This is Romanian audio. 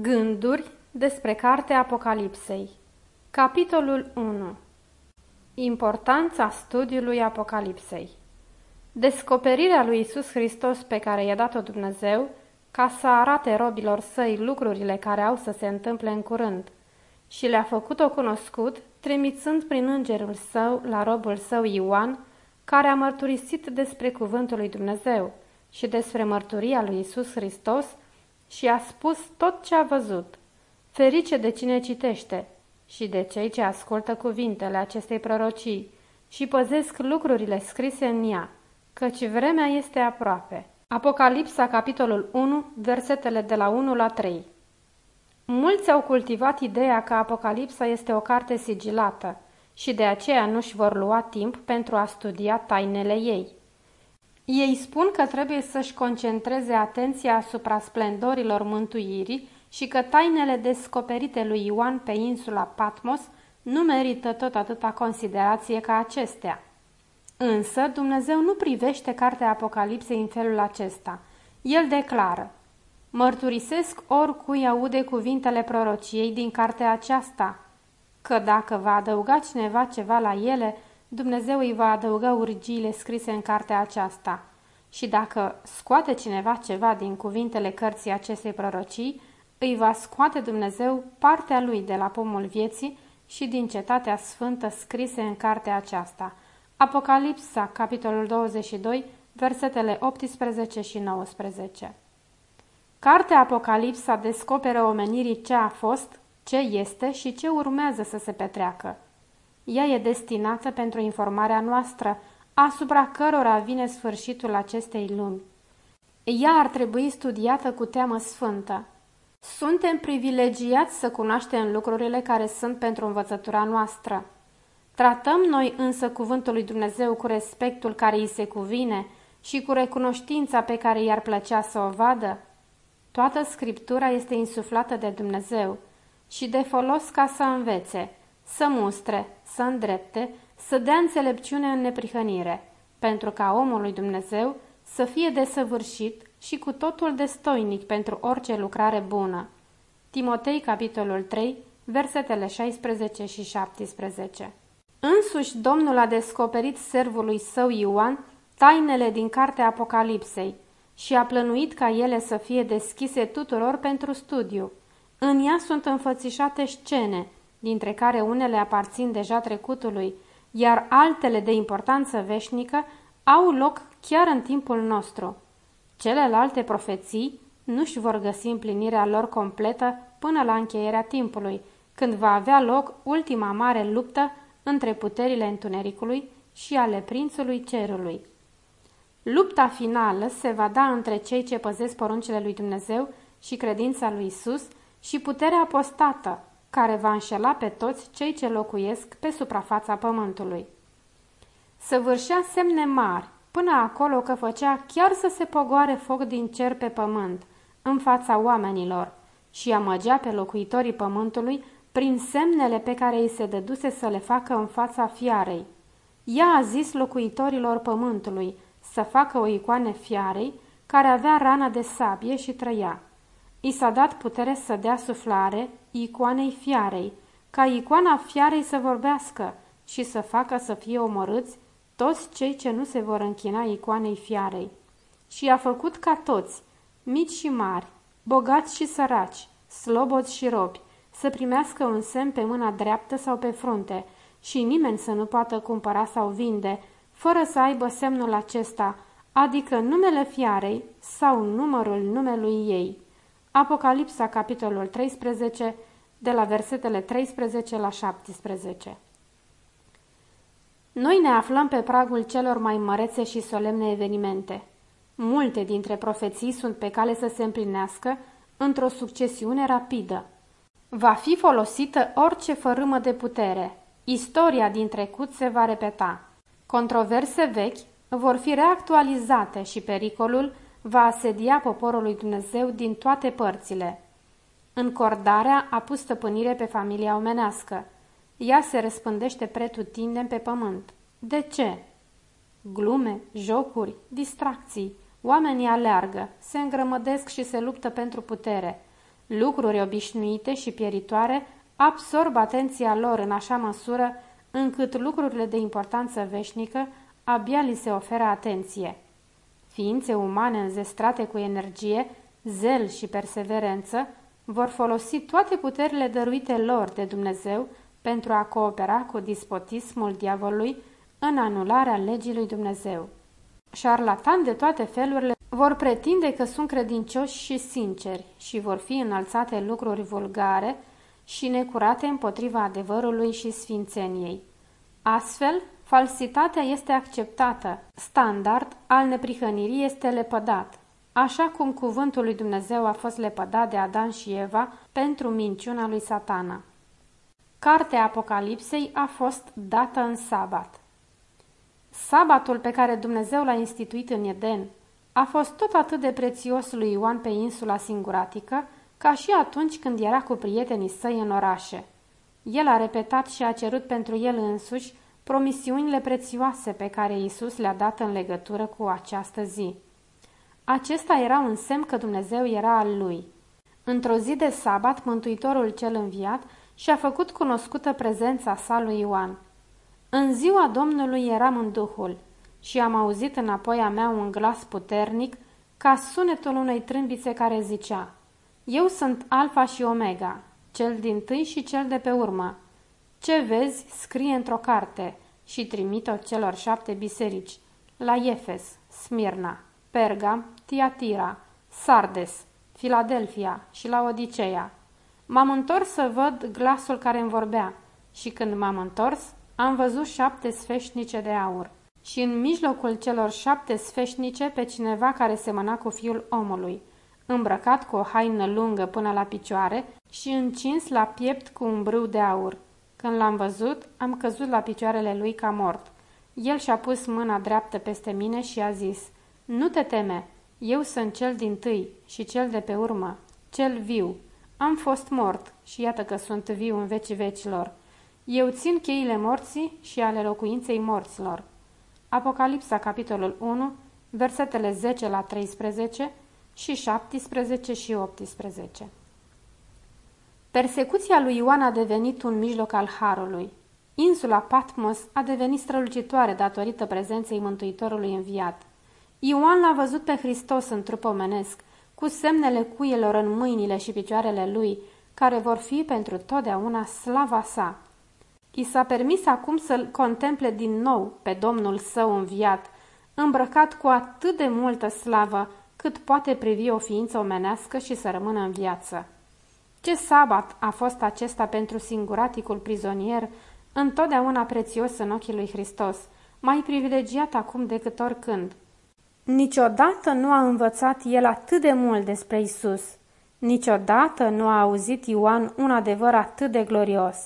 Gânduri despre Cartea Apocalipsei. Capitolul 1 Importanța studiului Apocalipsei. Descoperirea lui Isus Hristos pe care i-a dat-o Dumnezeu ca să arate robilor săi lucrurile care au să se întâmple în curând și le-a făcut-o cunoscut, trimițând prin îngerul său la robul său Ioan, care a mărturisit despre cuvântul lui Dumnezeu și despre mărturia lui Isus Hristos, și a spus tot ce a văzut. Ferice de cine citește și de cei ce ascultă cuvintele acestei prorocii și păzesc lucrurile scrise în ea, căci vremea este aproape. Apocalipsa, capitolul 1, versetele de la 1 la 3 Mulți au cultivat ideea că Apocalipsa este o carte sigilată și de aceea nu-și vor lua timp pentru a studia tainele ei. Ei spun că trebuie să-și concentreze atenția asupra splendorilor mântuirii și că tainele descoperite lui Ioan pe insula Patmos nu merită tot atâta considerație ca acestea. Însă Dumnezeu nu privește cartea Apocalipsei în felul acesta. El declară, Mărturisesc oricui aude cuvintele prorociei din cartea aceasta, că dacă va adăuga cineva ceva la ele, Dumnezeu îi va adăuga urgiile scrise în cartea aceasta. Și dacă scoate cineva ceva din cuvintele cărții acestei prorocii, îi va scoate Dumnezeu partea lui de la pomul vieții și din cetatea sfântă scrise în cartea aceasta. Apocalipsa, capitolul 22, versetele 18 și 19 Cartea Apocalipsa descoperă omenirii ce a fost, ce este și ce urmează să se petreacă. Ea e destinată pentru informarea noastră, asupra cărora vine sfârșitul acestei lumi. Ea ar trebui studiată cu teamă sfântă. Suntem privilegiați să cunoaștem lucrurile care sunt pentru învățătura noastră. Tratăm noi însă cuvântul lui Dumnezeu cu respectul care îi se cuvine și cu recunoștința pe care i-ar plăcea să o vadă? Toată Scriptura este insuflată de Dumnezeu și de folos ca să învețe, să mustre, să îndrepte, să dea înțelepciune în neprihănire, pentru ca omul lui Dumnezeu să fie desăvârșit și cu totul destoinic pentru orice lucrare bună. Timotei, capitolul 3, versetele 16 și 17 Însuși Domnul a descoperit servului său Ioan tainele din cartea Apocalipsei și a plănuit ca ele să fie deschise tuturor pentru studiu. În ea sunt înfățișate scene, dintre care unele aparțin deja trecutului, iar altele de importanță veșnică au loc chiar în timpul nostru. Celelalte profeții nu-și vor găsi împlinirea lor completă până la încheierea timpului, când va avea loc ultima mare luptă între puterile întunericului și ale prințului cerului. Lupta finală se va da între cei ce păzesc poruncile lui Dumnezeu și credința lui Isus și puterea apostată, care va înșela pe toți cei ce locuiesc pe suprafața pământului. Săvârșea semne mari, până acolo că făcea chiar să se pogoare foc din cer pe pământ, în fața oamenilor, și amăgea pe locuitorii pământului prin semnele pe care îi se dăduse să le facă în fața fiarei. Ea a zis locuitorilor pământului să facă o icoană fiarei care avea rana de sabie și trăia. I s-a dat putere să dea suflare icoanei fiarei, ca icoana fiarei să vorbească și să facă să fie omorâți toți cei ce nu se vor închina icoanei fiarei. Și a făcut ca toți, mici și mari, bogați și săraci, sloboți și robi, să primească un semn pe mâna dreaptă sau pe frunte și nimeni să nu poată cumpăra sau vinde, fără să aibă semnul acesta, adică numele fiarei sau numărul numelui ei. Apocalipsa, capitolul 13, de la versetele 13 la 17 Noi ne aflăm pe pragul celor mai mărețe și solemne evenimente. Multe dintre profeții sunt pe cale să se împlinească într-o succesiune rapidă. Va fi folosită orice fărâmă de putere. Istoria din trecut se va repeta. Controverse vechi vor fi reactualizate și pericolul va asedia poporul lui Dumnezeu din toate părțile. Încordarea a pus stăpânire pe familia omenească. Ea se răspândește pretutindem pe pământ. De ce? Glume, jocuri, distracții. Oamenii aleargă, se îngrămădesc și se luptă pentru putere. Lucruri obișnuite și pieritoare absorb atenția lor în așa măsură încât lucrurile de importanță veșnică abia li se oferă atenție. Ființe umane înzestrate cu energie, zel și perseverență vor folosi toate puterile dăruite lor de Dumnezeu pentru a coopera cu dispotismul diavolului în anularea legii lui Dumnezeu. Șarlatani de toate felurile vor pretinde că sunt credincioși și sinceri și vor fi înălțate lucruri vulgare și necurate împotriva adevărului și sfințeniei. Astfel, falsitatea este acceptată, standard al neprihănirii este lepădat, așa cum cuvântul lui Dumnezeu a fost lepădat de Adan și Eva pentru minciuna lui satana. Cartea Apocalipsei a fost dată în sabat. Sabatul pe care Dumnezeu l-a instituit în Eden a fost tot atât de prețios lui Ioan pe insula singuratică ca și atunci când era cu prietenii săi în orașe. El a repetat și a cerut pentru el însuși promisiunile prețioase pe care Isus le-a dat în legătură cu această zi. Acesta era un semn că Dumnezeu era al lui. Într-o zi de sabat, Mântuitorul cel înviat și-a făcut cunoscută prezența sa lui Ioan. În ziua Domnului eram în Duhul și am auzit înapoi a mea un glas puternic ca sunetul unei trâmbițe care zicea Eu sunt Alfa și Omega, cel din tâi și cel de pe urmă. Ce vezi, scrie într-o carte. Și trimit-o celor șapte biserici, la Efes, Smirna, Pergam, Tiatira, Sardes, Filadelfia și la Odiceea. M-am întors să văd glasul care îmi vorbea. Și când m-am întors, am văzut șapte sfeșnice de aur. Și în mijlocul celor șapte sfeșnice pe cineva care semăna cu fiul omului, îmbrăcat cu o haină lungă până la picioare și încins la piept cu un brâu de aur. Când l-am văzut, am căzut la picioarele lui ca mort. El și-a pus mâna dreaptă peste mine și a zis, Nu te teme, eu sunt cel din tâi și cel de pe urmă, cel viu. Am fost mort și iată că sunt viu în vecii vecilor. Eu țin cheile morții și ale locuinței morților. Apocalipsa, capitolul 1, versetele 10 la 13 și 17 și 18. Persecuția lui Ioan a devenit un mijloc al harului. Insula Patmos a devenit strălucitoare datorită prezenței Mântuitorului înviat. Ioan l-a văzut pe Hristos în trup omenesc, cu semnele cuielor în mâinile și picioarele lui, care vor fi pentru totdeauna slava sa. I s-a permis acum să-l contemple din nou pe Domnul său înviat, îmbrăcat cu atât de multă slavă cât poate privi o ființă omenească și să rămână în viață. Ce sabat a fost acesta pentru singuraticul prizonier, întotdeauna prețios în ochii lui Hristos, mai privilegiat acum decât oricând. Niciodată nu a învățat el atât de mult despre Isus. Niciodată nu a auzit Ioan un adevăr atât de glorios.